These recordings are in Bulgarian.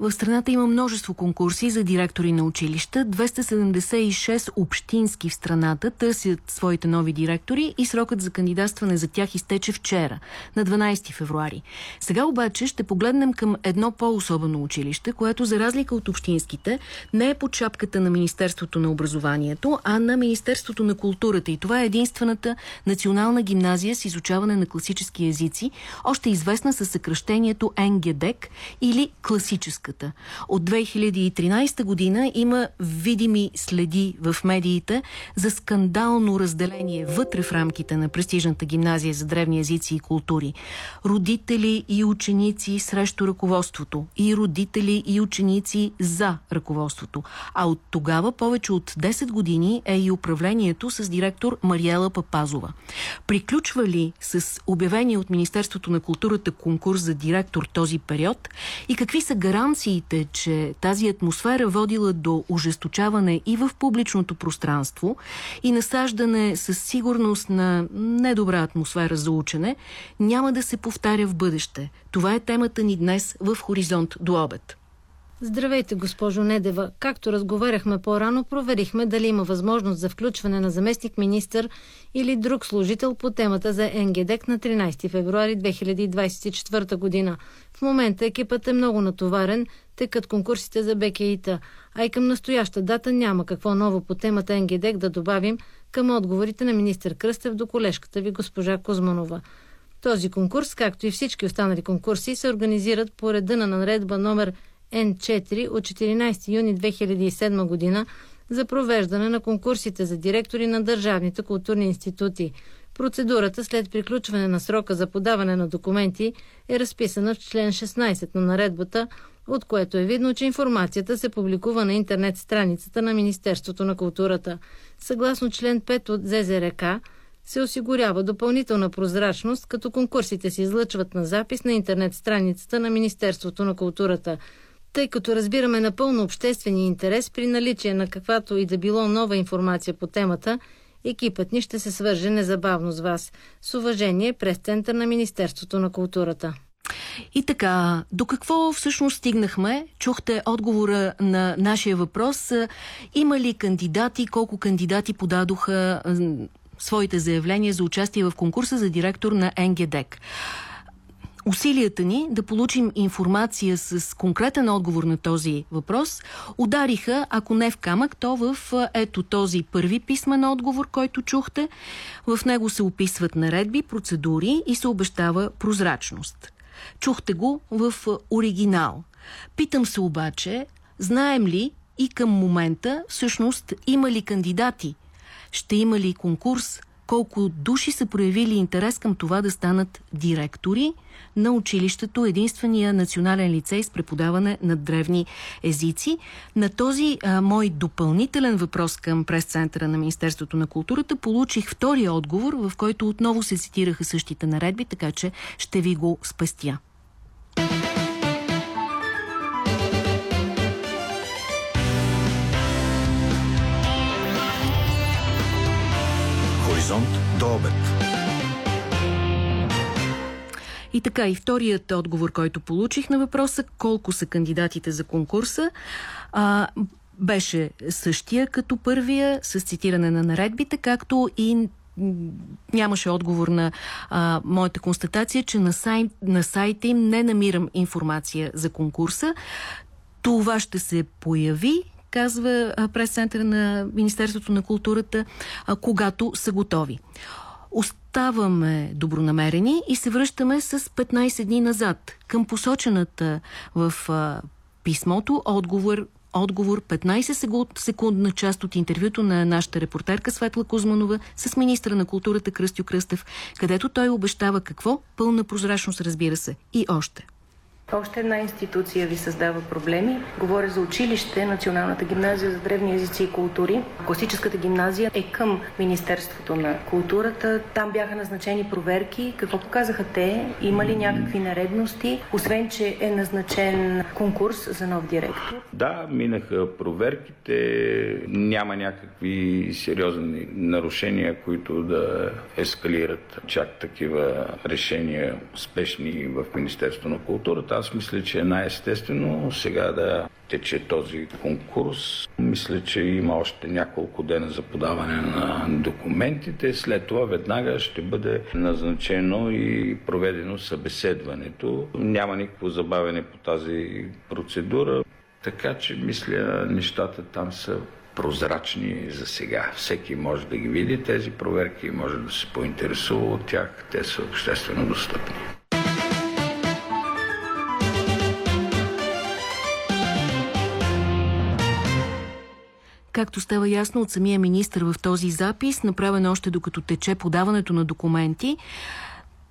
В страната има множество конкурси за директори на училища. 276 общински в страната търсят своите нови директори и срокът за кандидатстване за тях изтече вчера, на 12 февруари. Сега обаче ще погледнем към едно по-особено училище, което за разлика от общинските не е под шапката на Министерството на образованието, а на Министерството на културата. И това е единствената национална гимназия с изучаване на класически езици, още известна със съкръщението НГДЕК или класическа българската. От 2013 година има видими следи в медиите за скандално разделение вътре в рамките на престижната гимназия за древни езици и култури. Родители и ученици срещу ръководството и родители и ученици за ръководството. А от тогава повече от 10 години е и управлението с директор Мариела Папазова. Приключва ли с обявение от Министерството на културата конкурс за директор този период и какви са гаранции гаранциите, че тази атмосфера водила до ожесточаване и в публичното пространство и насаждане със сигурност на недобра атмосфера за учене, няма да се повтаря в бъдеще. Това е темата ни днес в Хоризонт до обед. Здравейте, госпожо Недева. Както разговаряхме по-рано, проверихме дали има възможност за включване на заместник министър или друг служител по темата за НГДЕК на 13 февруари 2024 година. В момента екипът е много натоварен, тъй като конкурсите за БКИТа, а и към настояща дата няма какво ново по темата НГДЕК да добавим към отговорите на министър Кръстев до колежката ви госпожа Кузманова. Този конкурс, както и всички останали конкурси, се организират по реда на наредба номер Н4 от 14 юни 2007 година за провеждане на конкурсите за директори на държавните културни институти. Процедурата след приключване на срока за подаване на документи е разписана в член 16 на наредбата, от което е видно, че информацията се публикува на интернет страницата на Министерството на културата. Съгласно член 5 от ЗЗРК, се осигурява допълнителна прозрачност, като конкурсите се излъчват на запис на интернет страницата на Министерството на културата – тъй като разбираме напълно обществения интерес при наличие на каквато и да било нова информация по темата, екипът ни ще се свърже незабавно с вас. С уважение през Център на Министерството на културата. И така, до какво всъщност стигнахме? Чухте отговора на нашия въпрос. Има ли кандидати, колко кандидати подадоха своите заявления за участие в конкурса за директор на НГДЕК? Усилията ни да получим информация с конкретен отговор на този въпрос удариха, ако не в камък, то в ето този първи писмен отговор, който чухте. В него се описват наредби, процедури и се обещава прозрачност. Чухте го в оригинал. Питам се обаче, знаем ли и към момента всъщност има ли кандидати? Ще има ли конкурс? Колко души са проявили интерес към това да станат директори на училището, единствения национален лицей с преподаване на древни езици. На този а, мой допълнителен въпрос към прес-центъра на Министерството на културата получих втория отговор, в който отново се цитираха същите наредби, така че ще ви го спестя. До обед. И така, и вторият отговор, който получих на въпроса, колко са кандидатите за конкурса, а, беше същия като първия, с цитиране на наредбите, както и нямаше отговор на а, моята констатация, че на, сай, на сайта им не намирам информация за конкурса. Това ще се появи казва прес-центъра на Министерството на културата, когато са готови. Оставаме добронамерени и се връщаме с 15 дни назад към посочената в писмото отговор отговор 15 секундна част от интервюто на нашата репортерка Светла Кузманова с министра на културата Кръстю Кръстев, където той обещава какво? Пълна прозрачност, разбира се. И още. Още една институция ви създава проблеми. Говоря за училище, Националната гимназия за древни езици и култури. Класическата гимназия е към Министерството на културата. Там бяха назначени проверки. Какво показаха те? Има ли някакви наредности? Освен, че е назначен конкурс за нов директор. Да, минаха проверките. Няма някакви сериозни нарушения, които да ескалират чак такива решения спешни в Министерството на културата Аз мисля, че е най-естествено сега да тече този конкурс. Мисля, че има още няколко дена за подаване на документите. След това веднага ще бъде назначено и проведено събеседването. Няма никакво забавене по тази процедура. Така че, мисля, нещата там са прозрачни за сега. Всеки може да ги види тези проверки, може да се поинтересува от тях. Те са обществено достъпни. Както става ясно от самия министр в този запис, направен още докато тече подаването на документи,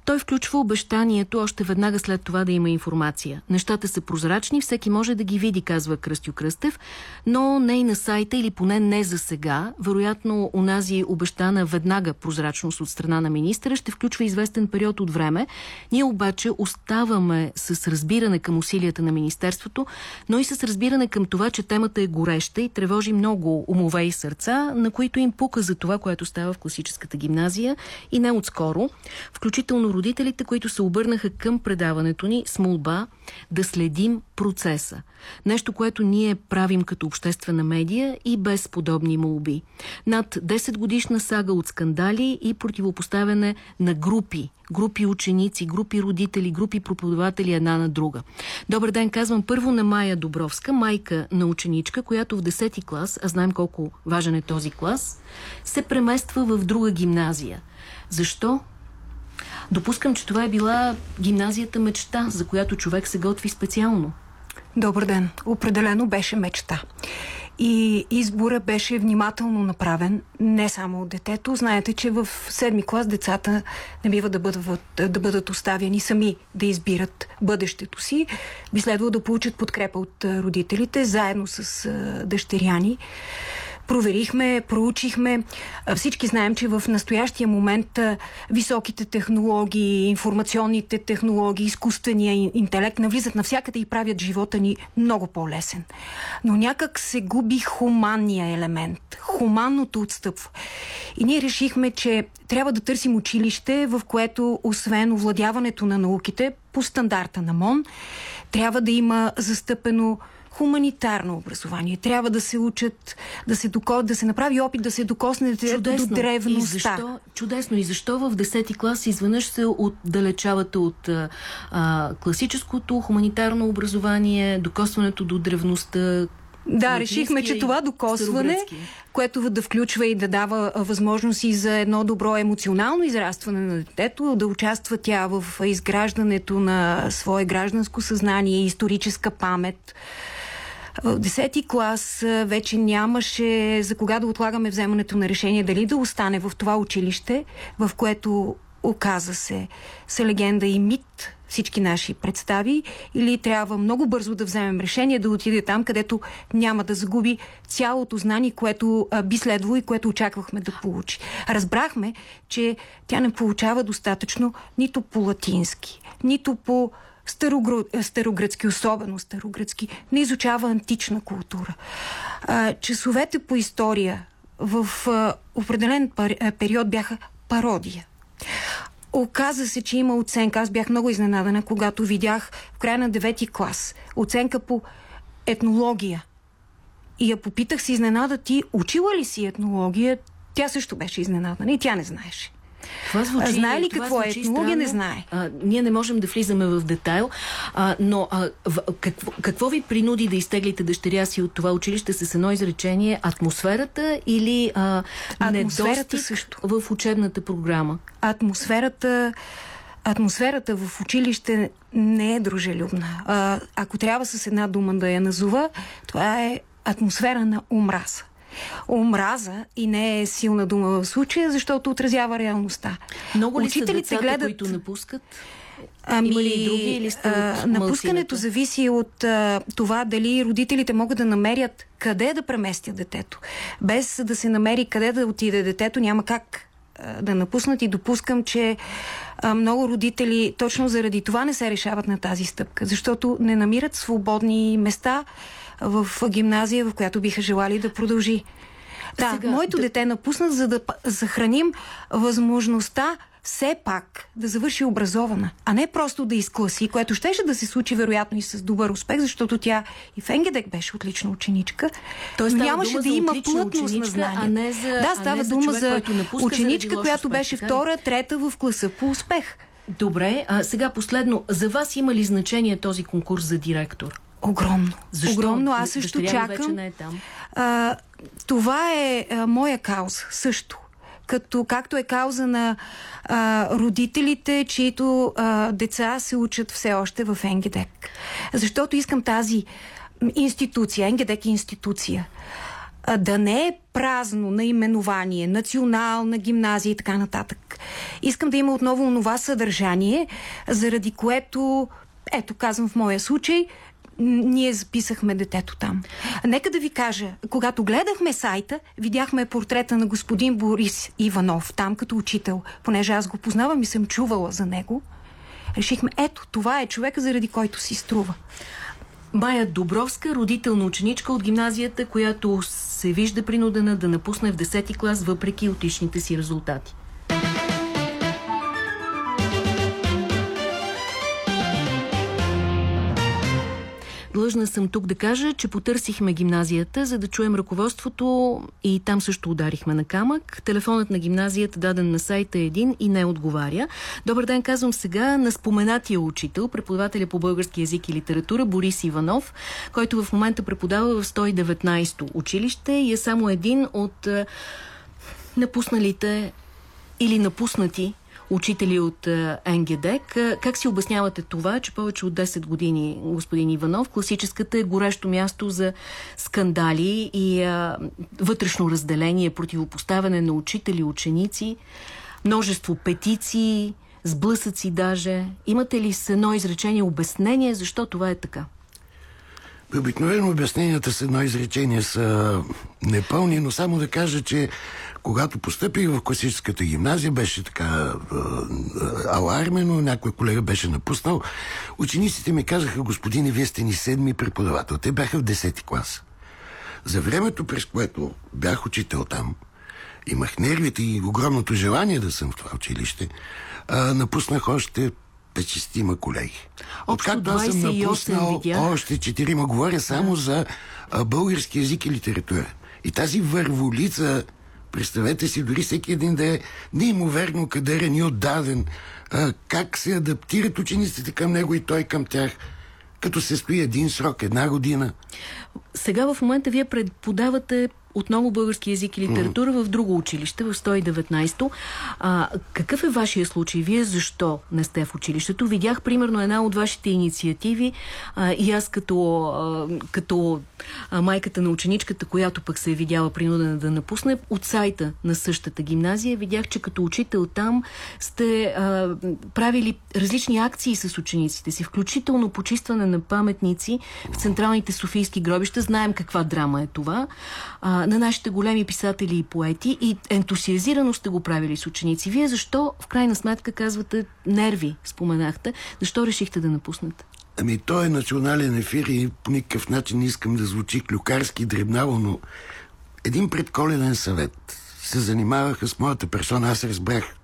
той включва обещанието още веднага след това да има информация. Нещата са прозрачни, всеки може да ги види, казва Кръстю Кръстев, но не и на сайта или поне не за сега. Вероятно, унази обещана веднага прозрачност от страна на министра ще включва известен период от време. Ние обаче оставаме с разбиране към усилията на Министерството, но и с разбиране към това, че темата е гореща и тревожи много умове и сърца, на които им пука за това, което става в класическата гимназия и не отскоро, включително родителите, които се обърнаха към предаването ни с молба да следим процеса. Нещо, което ние правим като обществена медия и без подобни молби. Над 10 годишна сага от скандали и противопоставяне на групи, групи ученици, групи родители, групи преподаватели една на друга. Добър ден, казвам първо на Майя Добровска, майка на ученичка, която в 10 клас, а знаем колко важен е този клас, се премества в друга гимназия. Защо? Допускам, че това е била гимназията мечта, за която човек се готви специално. Добър ден. Определено беше мечта. И избора беше внимателно направен, не само от детето. Знаете, че в седми клас децата не бива да бъдат, да бъдат оставяни сами да избират бъдещето си. Би следвало да получат подкрепа от родителите, заедно с дъщеряни проверихме, проучихме. Всички знаем, че в настоящия момент високите технологии, информационните технологии, изкуствения интелект навлизат навсякъде и правят живота ни много по-лесен. Но някак се губи хуманния елемент. Хуманното отстъпва. И ние решихме, че трябва да търсим училище, в което освен овладяването на науките по стандарта на МОН, трябва да има застъпено хуманитарно образование. Трябва да се учат, да се, доко... да се направи опит да се докосне чудесно. до древността. И защо, чудесно. И защо в 10-ти клас изведнъж се отдалечавате от а, класическото хуманитарно образование, докосването до древността, да, решихме, че това докосване, което да включва и да дава възможност и за едно добро емоционално израстване на детето, да участва тя в изграждането на свое гражданско съзнание, историческа памет, 10-ти клас вече нямаше за кога да отлагаме вземането на решение дали да остане в това училище, в което оказа се са легенда и мит всички наши представи или трябва много бързо да вземем решение да отиде там, където няма да загуби цялото знание, което а, би следвало и което очаквахме да получи. Разбрахме, че тя не получава достатъчно нито по латински, нито по старогръцки, особено старогръцки, не изучава антична култура. Часовете по история в определен период бяха пародия. Оказа се, че има оценка. Аз бях много изненадана, когато видях в края на 9 клас оценка по етнология. И я попитах си изненада ти, учила ли си етнология? Тя също беше изненадана и тя не знаеше. Това звучи, знае ли какво е етнология? Не знае. А, ние не можем да влизаме в детайл, а, но а, в, какво, какво ви принуди да изтеглите дъщеря си от това училище с едно изречение? Атмосферата или а, атмосферата също. в учебната програма? Атмосферата атмосферата в училище не е дружелюбна. А, ако трябва с една дума да я назова, това е атмосфера на омраза омраза и не е силна дума в случая, защото отразява реалността. Много ли Учителите са децата, гледат... които напускат? Ами, Има ли и други или а, напускането зависи от а, това дали родителите могат да намерят къде да преместят детето. Без да се намери къде да отиде детето, няма как а, да напуснат и допускам, че а, много родители точно заради това не се решават на тази стъпка, защото не намират свободни места в гимназия, в която биха желали да продължи. Да, Сега, моето да... дете напусна, за да съхраним възможността все пак да завърши образована, а не просто да изкласи, което щеше да се случи вероятно и с добър успех, защото тя и в Енгедек беше отлична ученичка. Тоест, нямаше да има плътност на знания. А не за, да, става а не за дума човек, за ученичка, която успех, беше втора, трета в класа по успех. Добре, а сега последно. За вас има ли значение този конкурс за директор? Огромно. Защо? Огромно. Аз също Дъщеря чакам. не е там. А, това е а, моя кауза също. Като, както е кауза на а, родителите, чието а, деца се учат все още в Енгедек. Защото искам тази институция, Енгедек е институция, а, да не е празно наименование, национална гимназия и така нататък. Искам да има отново онова съдържание, заради което, ето казвам в моя случай, ние записахме детето там. Нека да ви кажа, когато гледахме сайта, видяхме портрета на господин Борис Иванов там като учител, понеже аз го познавам и съм чувала за него. Решихме, ето, това е човека, заради който си струва. Майя Добровска, родителна ученичка от гимназията, която се вижда принудена да напусне в 10-ти клас, въпреки отличните си резултати. Длъжна съм тук да кажа, че потърсихме гимназията, за да чуем ръководството и там също ударихме на камък. Телефонът на гимназията, даден на сайта е един и не отговаря. Добър ден, казвам сега на споменатия учител, преподавателя по български язик и литература Борис Иванов, който в момента преподава в 119-то училище и е само един от е, напусналите или напуснати учители от е, НГДК. Е, Как си обяснявате това, че повече от 10 години, господин Иванов, класическата е горещо място за скандали и а, вътрешно разделение, противопоставяне на учители, ученици, множество петиции, сблъсъци даже. Имате ли с едно изречение обяснение, защо това е така? Обикновено обясненията с едно изречение са непълни, но само да кажа, че когато постъпих в класическата гимназия, беше така а, а, алармено, някой колега беше напуснал. Учениците ми казаха, господине, вие сте ни седми преподавател. Те бяха в 10 клас. За времето, през което бях учител там, имах нервите и огромното желание да съм в това училище, а, напуснах още 5-6 колеги. Общо Откакто аз съм 28 напуснал, видях. още четирима говоря само за а, български язик и литература. И тази върволица, представете си, дори всеки един да е неимоверно кадърен и отдаден, а, как се адаптират учениците към него и той към тях, като се стои един срок, една година. Сега в момента вие преподавате отново български язик и литература в друго училище, в 119-то. А, какъв е вашия случай? Вие защо не сте в училището? Видях примерно една от вашите инициативи а, и аз като, а, като а, майката на ученичката, която пък се е видяла принудена да напусне, от сайта на същата гимназия видях, че като учител там сте а, правили различни акции с учениците си, включително почистване на паметници в централните софийски гробища. Знаем каква драма е това. А, на нашите големи писатели и поети и ентусиазирано сте го правили с ученици. Вие защо, в крайна сметка, казвате нерви, споменахте, защо решихте да напуснете? Ами, той е национален ефир и по никакъв начин не искам да звучи клюкарски дребнаво, но един предколеден съвет се занимаваха с моята персона. Аз разбрах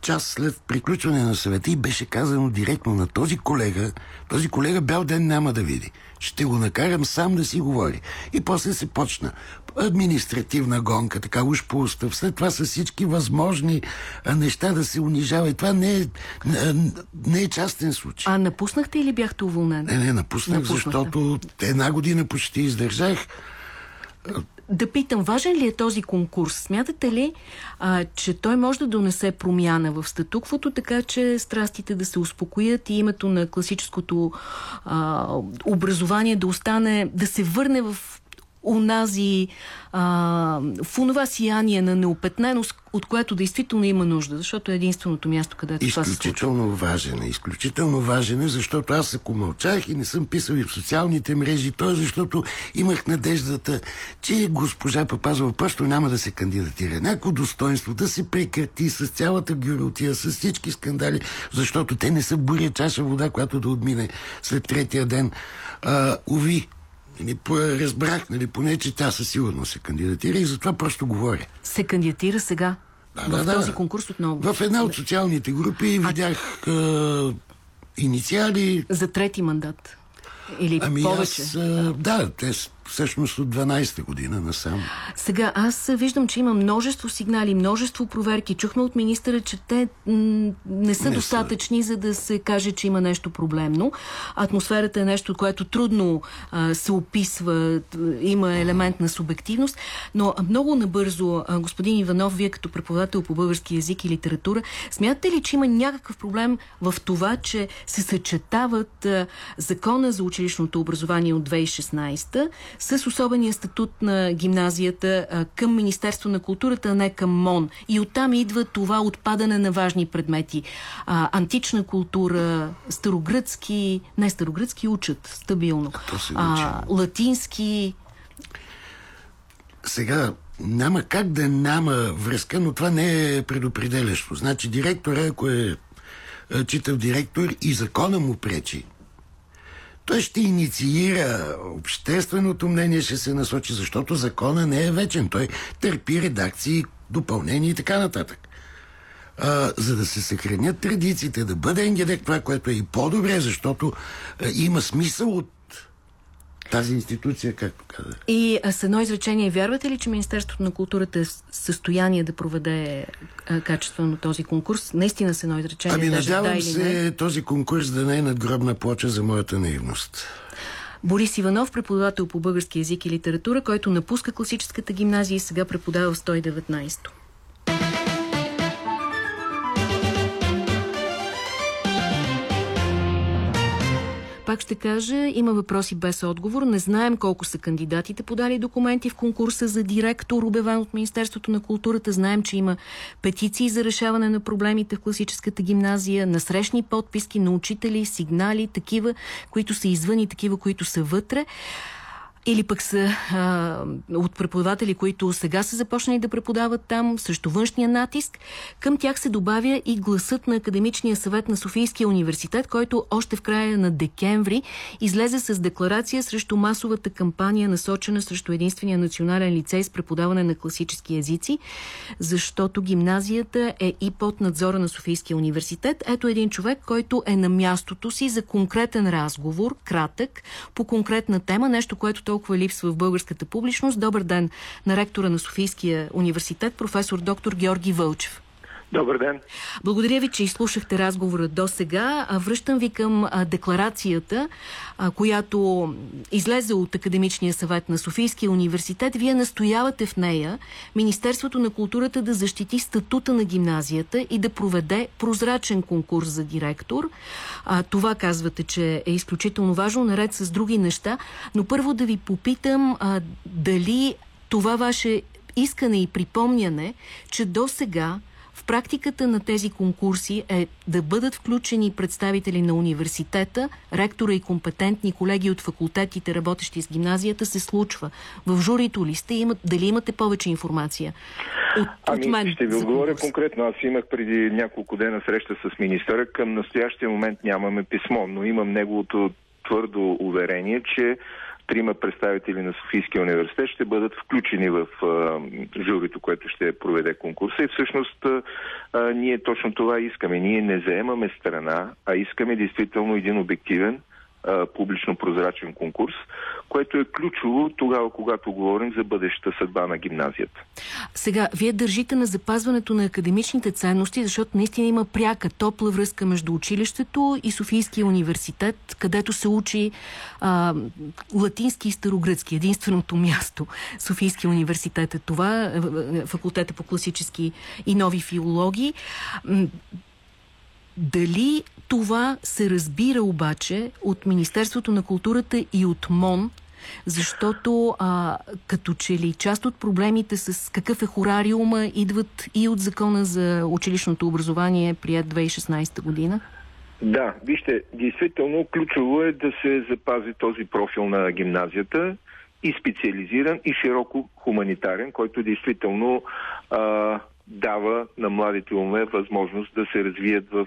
час след приключване на съвета и беше казано директно на този колега, този колега бял ден няма да види. Ще го накарам сам да си говори. И после се почна административна гонка, така уж по устав. След това са всички възможни неща да се унижава. И това не е, не е частен случай. А напуснахте или бяхте уволнен? Не, не, напуснах, Напуснахте. защото една година почти издържах. Да питам, важен ли е този конкурс? Смятате ли, а, че той може да донесе промяна в статуквото, така че страстите да се успокоят и името на класическото а, образование да остане, да се върне в унази, а, в онова сияние на неопетненост, от което действително има нужда, защото е единственото място, където това се случва. Изключително важен е. Изключително важен е, защото аз ако мълчах и не съм писал и в социалните мрежи, то е защото имах надеждата, че госпожа Папазова просто няма да се кандидатира. Някакво достоинство да се прекрати с цялата гюротия, с всички скандали, защото те не са буря чаша вода, която да отмине след третия ден. А, уви, Нали, разбрах, нали, поне, че тя със сигурност се кандидатира и затова просто говоря. Се кандидатира сега. Да, в да, този да. конкурс отново. В една от социалните групи видях а... инициали. За трети мандат. Или ами повече? Аз, а, да, те всъщност от 12-та година насам. Сега, аз виждам, че има множество сигнали, множество проверки. Чухме от министъра, че те не са не достатъчни, са. за да се каже, че има нещо проблемно. Атмосферата е нещо, което трудно а, се описва, има елемент на субективност, но много набързо, а, господин Иванов, вие като преподавател по български язик и литература, смятате ли, че има някакъв проблем в това, че се съчетават а, закона за училищното образование от 2016 с особения статут на гимназията а, към Министерство на културата, а не към МОН. И оттам идва това отпадане на важни предмети. А, антична култура, старогръцки, не старогръцки учат стабилно. А, латински... Сега, няма как да няма връзка, но това не е предопределящо. Значи директора, ако е читав директор и закона му пречи той ще инициира общественото мнение, ще се насочи, защото закона не е вечен. Той търпи редакции, допълнения и така нататък. А, за да се съхранят традициите, да бъде НГД това, което е и по-добре, защото а, има смисъл от тази институция, както казах. И с едно изречение, вярвате ли, че Министерството на културата е в състояние да проведе а, качествено този конкурс? Наистина с едно изречение. Ами надявам да се не? този конкурс да не е надгробна плоча за моята наивност. Борис Иванов, преподавател по български язик и литература, който напуска класическата гимназия и сега преподава в 119-то. Пак ще кажа, има въпроси без отговор. Не знаем колко са кандидатите подали документи в конкурса за директор, обявен от Министерството на културата. Знаем, че има петиции за решаване на проблемите в класическата гимназия, насрещни подписки на учители, сигнали, такива, които са извън и такива, които са вътре или пък са а, от преподаватели, които сега са започнали да преподават там, срещу външния натиск. Към тях се добавя и гласът на Академичния съвет на Софийския университет, който още в края на декември излезе с декларация срещу масовата кампания, насочена срещу единствения национален лицей с преподаване на класически езици, защото гимназията е и под надзора на Софийския университет. Ето един човек, който е на мястото си за конкретен разговор, кратък, по конкретна тема, нещо, което той толкова липсва в българската публичност. Добър ден на ректора на Софийския университет, професор доктор Георги Вълчев. Добър ден. Благодаря ви, че изслушахте разговора до сега. Връщам ви към декларацията, която излезе от Академичния съвет на Софийския университет. Вие настоявате в нея Министерството на културата да защити статута на гимназията и да проведе прозрачен конкурс за директор. Това казвате, че е изключително важно, наред с други неща. Но първо да ви попитам дали това ваше искане и припомняне, че до сега практиката на тези конкурси е да бъдат включени представители на университета, ректора и компетентни колеги от факултетите, работещи с гимназията, се случва. В журито ли сте? Имат, дали имате повече информация? От, ами, от мен ще ви отговоря конкретно. Аз имах преди няколко дена среща с министъра. Към настоящия момент нямаме писмо, но имам неговото твърдо уверение, че трима представители на Софийския университет ще бъдат включени в а, журито, което ще проведе конкурса. И всъщност а, ние точно това искаме. Ние не заемаме страна, а искаме действително един обективен публично-прозрачен курс, което е ключово тогава, когато говорим за бъдещата съдба на гимназията. Сега, вие държите на запазването на академичните ценности, защото наистина има пряка, топла връзка между училището и Софийския университет, където се учи а, латински и старогръцки. Единственото място. Софийския университет е това, факултета по класически и нови филологии. Дали това се разбира обаче от Министерството на културата и от МОН, защото а, като че ли част от проблемите с какъв е хорариума идват и от закона за училищното образование прият 2016 година? Да, вижте, действително ключово е да се запази този профил на гимназията и специализиран и широко хуманитарен, който действително а, дава на младите уме възможност да се развият в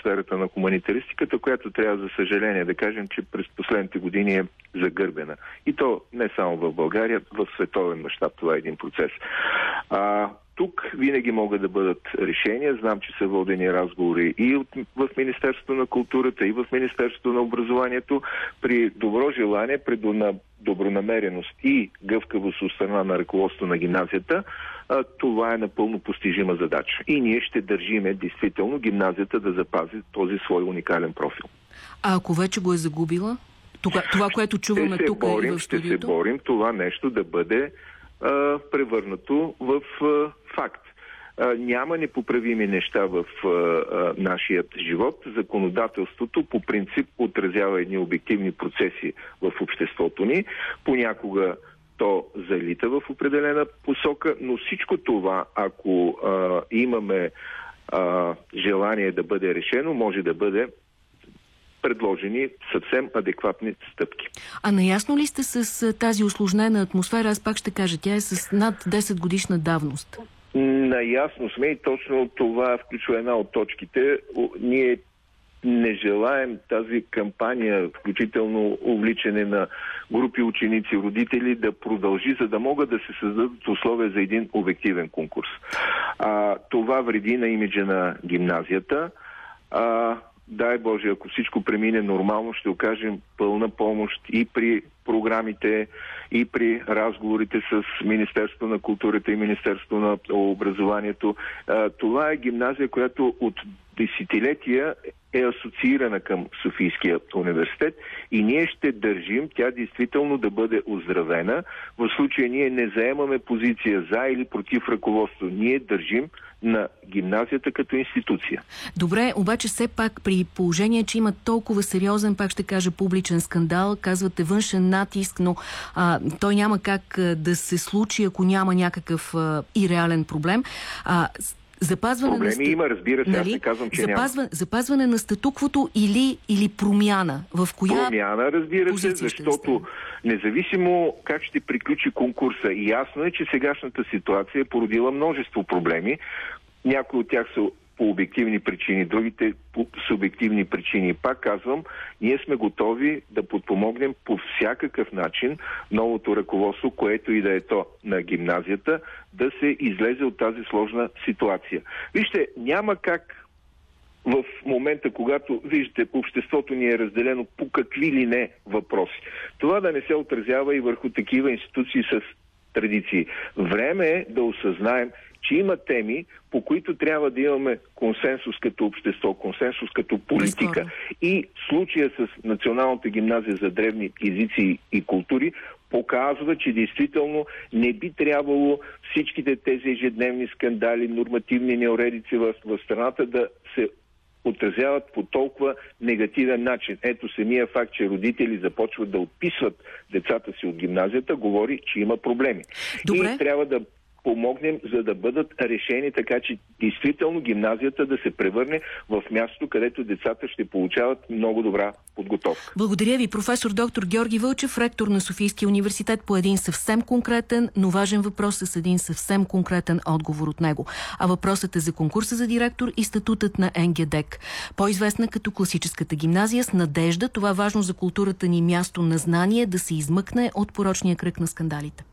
сферата на хуманитаристиката, която трябва за съжаление да кажем, че през последните години е загърбена. И то не само в България, в световен мащаб това е един процес. А, тук винаги могат да бъдат решения. Знам, че са водени разговори и от, в Министерството на културата, и в Министерството на образованието. При добро желание, при добронамереност и гъвкавост от страна на ръководство на гимназията, това е напълно постижима задача. И ние ще държиме действително гимназията да запази този свой уникален профил. А ако вече го е загубила? Това, това което чуваме тук борим, и в студиото? Ще се борим това нещо да бъде а, превърнато в а, факт. А, няма непоправими неща в а, а, нашия живот. Законодателството по принцип отразява едни обективни процеси в обществото ни. Понякога то залита в определена посока, но всичко това, ако а, имаме а, желание да бъде решено, може да бъде предложени съвсем адекватни стъпки. А наясно ли сте с тази осложнена атмосфера? Аз пак ще кажа, тя е с над 10 годишна давност. Наясно сме и точно това включва една от точките. Ние не желаем тази кампания, включително увличане на групи ученици, родители, да продължи, за да могат да се създадат условия за един обективен конкурс. А, това вреди на имиджа на гимназията. А, дай Боже, ако всичко премине нормално, ще окажем пълна помощ и при програмите, и при разговорите с Министерството на културата и Министерството на образованието. Това е гимназия, която от десетилетия е асоциирана към Софийския университет и ние ще държим тя действително да бъде оздравена. В случая ние не заемаме позиция за или против ръководство. Ние държим на гимназията като институция. Добре, обаче все пак при положение, че има толкова сериозен, пак ще кажа, публичен скандал, казвате външен натиск, но а, той няма как а, да се случи, ако няма някакъв а, и реален проблем. А, Запазване Проблеми на... има, разбира се, нали? аз не казвам, че Запазва... няма. Запазване на статуквото или, или промяна? В коя Промяна, разбира се, защото независимо как ще приключи конкурса, ясно е, че сегашната ситуация е породила множество проблеми. Някои от тях са по обективни причини, другите по субективни причини. Пак казвам, ние сме готови да подпомогнем по всякакъв начин новото ръководство, което и да е то на гимназията, да се излезе от тази сложна ситуация. Вижте, няма как в момента, когато, виждате, обществото ни е разделено по какви ли не въпроси. Това да не се отразява и върху такива институции с традиции. Време е да осъзнаем, че има теми, по които трябва да имаме консенсус като общество, консенсус като политика. И случая с Националната гимназия за древни езици и култури показва, че действително не би трябвало всичките тези ежедневни скандали, нормативни неуредици в, в страната да се отразяват по толкова негативен начин. Ето самия факт, че родители започват да отписват децата си от гимназията, говори, че има проблеми. Добре. И трябва да помогнем, за да бъдат решени така, че действително гимназията да се превърне в място, където децата ще получават много добра подготовка. Благодаря ви, професор доктор Георги Вълчев, ректор на Софийския университет по един съвсем конкретен, но важен въпрос с един съвсем конкретен отговор от него. А въпросът е за конкурса за директор и статутът на НГДЕК. По-известна като класическата гимназия с надежда, това важно за културата ни място на знание да се измъкне от порочния кръг на скандалите.